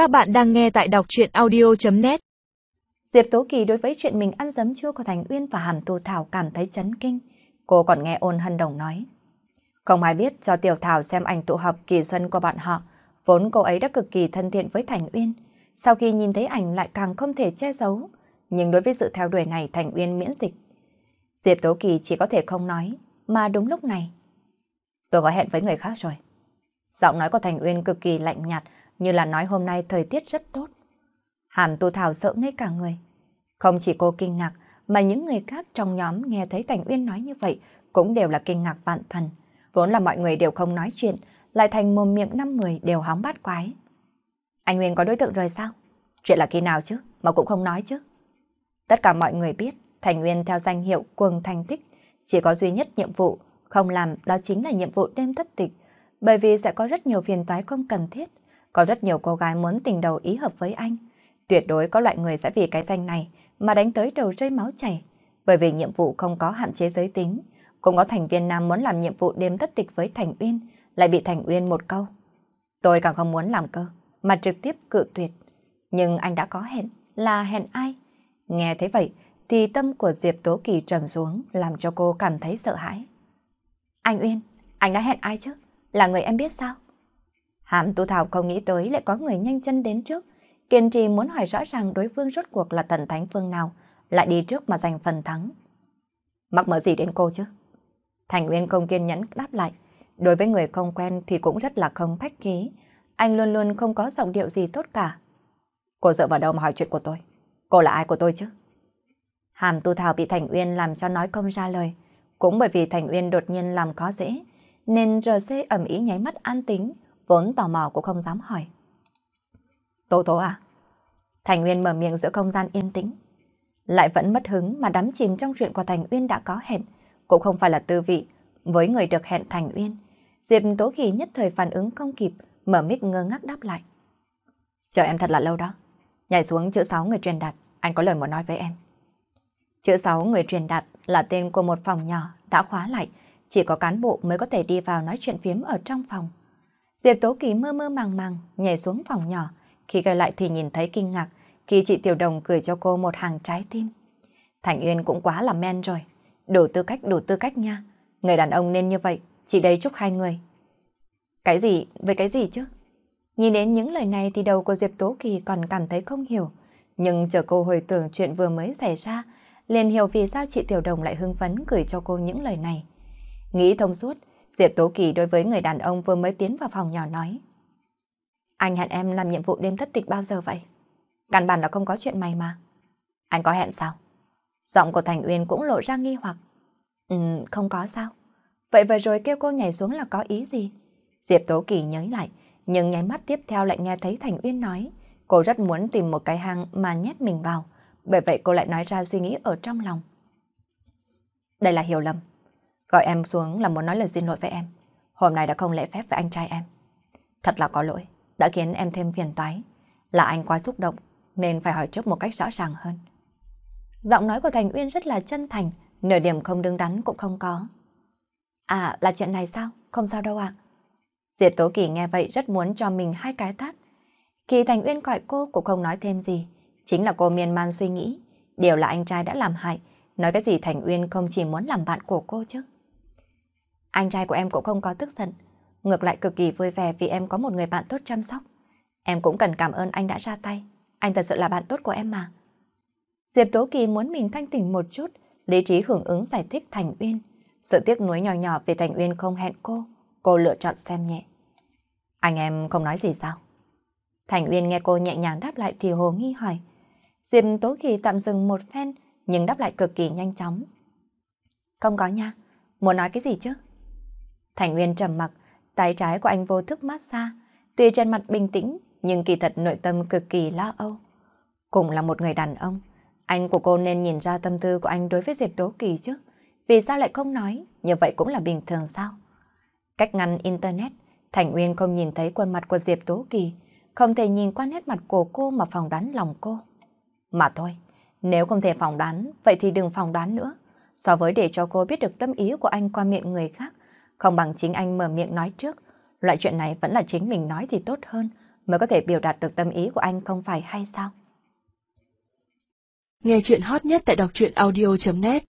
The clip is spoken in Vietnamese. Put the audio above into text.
Các bạn đang nghe tại đọc chuyện audio.net Diệp Tố Kỳ đối với chuyện mình ăn dấm chua của Thành Uyên và Hàm Tu Thảo cảm thấy chấn kinh. Cô còn nghe ôn hân đồng nói. Không ai biết cho Tiểu Thảo xem ảnh tụ họp kỳ xuân của bọn họ. Vốn cô ấy đã cực kỳ thân thiện với Thành Uyên. Sau khi nhìn thấy ảnh lại càng không thể che giấu. Nhưng đối với sự theo đuổi này Thành Uyên miễn dịch. Diệp Tố Kỳ chỉ có thể không nói. Mà đúng lúc này. Tôi có hẹn với người khác rồi. Giọng nói của Thành Uyên cực kỳ lạnh nhạt, như là nói hôm nay thời tiết rất tốt. Hàn Tu Thảo sợ ngay cả người. Không chỉ cô kinh ngạc, mà những người khác trong nhóm nghe thấy Thành Uyên nói như vậy cũng đều là kinh ngạc vạn thần. Vốn là mọi người đều không nói chuyện, lại thành mồm miệng năm người đều hóng bát quái. Anh Nguyên có đối tượng rồi sao? Chuyện là khi nào chứ, mà cũng không nói chứ. Tất cả mọi người biết, Thành Nguyên theo danh hiệu Quần Thành Tích, chỉ có duy nhất nhiệm vụ không làm đó chính là nhiệm vụ đêm thất tịch, bởi vì sẽ có rất nhiều phiền toái không cần thiết. Có rất nhiều cô gái muốn tình đầu ý hợp với anh. Tuyệt đối có loại người sẽ vì cái danh này mà đánh tới đầu rơi máu chảy. Bởi vì nhiệm vụ không có hạn chế giới tính. Cũng có thành viên nam muốn làm nhiệm vụ đêm thất tịch với Thành Uyên, lại bị Thành Uyên một câu. Tôi càng không muốn làm cơ, mà trực tiếp cự tuyệt. Nhưng anh đã có hẹn, là hẹn ai? Nghe thế vậy, thì tâm của Diệp Tố Kỳ trầm xuống, làm cho cô cảm thấy sợ hãi. Anh Uyên, anh đã hẹn ai chứ? Là người em biết sao? Hàm Tu Thảo không nghĩ tới lại có người nhanh chân đến trước, kiên trì muốn hỏi rõ ràng đối phương rốt cuộc là thần thánh phương nào, lại đi trước mà giành phần thắng. Mắc mở gì đến cô chứ? Thành Uyên không kiên nhẫn đáp lại, đối với người không quen thì cũng rất là không khách khí, anh luôn luôn không có giọng điệu gì tốt cả. Cô dựa vào đâu mà hỏi chuyện của tôi? Cô là ai của tôi chứ? Hàm Tu Thảo bị Thành Uyên làm cho nói không ra lời, cũng bởi vì Thành Uyên đột nhiên làm khó dễ, nên RC ẩm ý nháy mắt an tính, vốn tò mò cũng không dám hỏi. Tố tố à? Thành Uyên mở miệng giữa không gian yên tĩnh. Lại vẫn mất hứng mà đắm chìm trong chuyện của Thành Uyên đã có hẹn, cũng không phải là tư vị. Với người được hẹn Thành Uyên, Diệp Tố Kỳ nhất thời phản ứng không kịp, mở mic ngơ ngác đáp lại. Chờ em thật là lâu đó. Nhảy xuống chữ 6 người truyền đạt, anh có lời muốn nói với em. Chữ 6 người truyền đạt là tên của một phòng nhỏ đã khóa lại, chỉ có cán bộ mới có thể đi vào nói chuyện phiếm ở trong phòng. Diệp Tố Kỳ mơ mơ màng màng nhảy xuống phòng nhỏ, khi quay lại thì nhìn thấy kinh ngạc khi chị Tiểu Đồng gửi cho cô một hàng trái tim. Thành Uyên cũng quá là men rồi, đủ tư cách đủ tư cách nha. Người đàn ông nên như vậy, chị đây chúc hai người. Cái gì, với cái gì chứ? Nhìn đến những lời này thì đầu của Diệp Tố Kỳ còn cảm thấy không hiểu, nhưng chờ cô hồi tưởng chuyện vừa mới xảy ra, liền hiểu vì sao chị Tiểu Đồng lại hưng phấn gửi cho cô những lời này. Nghĩ thông suốt, Diệp Tố Kỳ đối với người đàn ông vừa mới tiến vào phòng nhỏ nói. Anh hẹn em làm nhiệm vụ đêm thất tịch bao giờ vậy? Căn bản là không có chuyện mày mà. Anh có hẹn sao? Giọng của Thành Uyên cũng lộ ra nghi hoặc. Ừ, không có sao. Vậy vừa rồi kêu cô nhảy xuống là có ý gì? Diệp Tố Kỳ nhớ lại, nhưng nháy mắt tiếp theo lại nghe thấy Thành Uyên nói. Cô rất muốn tìm một cái hang mà nhét mình vào. Bởi vậy cô lại nói ra suy nghĩ ở trong lòng. Đây là hiểu lầm. Gọi em xuống là muốn nói lời xin lỗi với em. Hôm nay đã không lễ phép với anh trai em. Thật là có lỗi, đã khiến em thêm phiền toái. Là anh quá xúc động, nên phải hỏi trước một cách rõ ràng hơn. Giọng nói của Thành Uyên rất là chân thành, nửa điểm không đứng đắn cũng không có. À, là chuyện này sao? Không sao đâu ạ. Diệp Tố Kỳ nghe vậy rất muốn cho mình hai cái tát. Kỳ Thành Uyên gọi cô cũng không nói thêm gì. Chính là cô miên man suy nghĩ. Điều là anh trai đã làm hại. Nói cái gì Thành Uyên không chỉ muốn làm bạn của cô chứ. Anh trai của em cũng không có tức giận. Ngược lại cực kỳ vui vẻ vì em có một người bạn tốt chăm sóc. Em cũng cần cảm ơn anh đã ra tay. Anh thật sự là bạn tốt của em mà. Diệp Tố Kỳ muốn mình thanh tỉnh một chút, lý trí hưởng ứng giải thích Thành Uyên. Sự tiếc nuối nhỏ nhỏ về Thành Uyên không hẹn cô, cô lựa chọn xem nhẹ. Anh em không nói gì sao? Thành Uyên nghe cô nhẹ nhàng đáp lại thì hồ nghi hỏi. Diệp Tố Kỳ tạm dừng một phen, nhưng đáp lại cực kỳ nhanh chóng. Không có nha, muốn nói cái gì chứ? Thành Nguyên trầm mặc, tay trái của anh vô thức massage, tuy trên mặt bình tĩnh nhưng kỳ thật nội tâm cực kỳ lo âu. Cũng là một người đàn ông, anh của cô nên nhìn ra tâm tư của anh đối với Diệp Tố Kỳ chứ. Vì sao lại không nói, như vậy cũng là bình thường sao? Cách ngăn Internet, Thành Nguyên không nhìn thấy khuôn mặt của Diệp Tố Kỳ, không thể nhìn qua nét mặt của cô mà phỏng đoán lòng cô. Mà thôi, nếu không thể phỏng đoán, vậy thì đừng phỏng đoán nữa. So với để cho cô biết được tâm ý của anh qua miệng người khác, không bằng chính anh mở miệng nói trước. Loại chuyện này vẫn là chính mình nói thì tốt hơn, mới có thể biểu đạt được tâm ý của anh không phải hay sao? Nghe chuyện hot nhất tại đọc truyện audio.net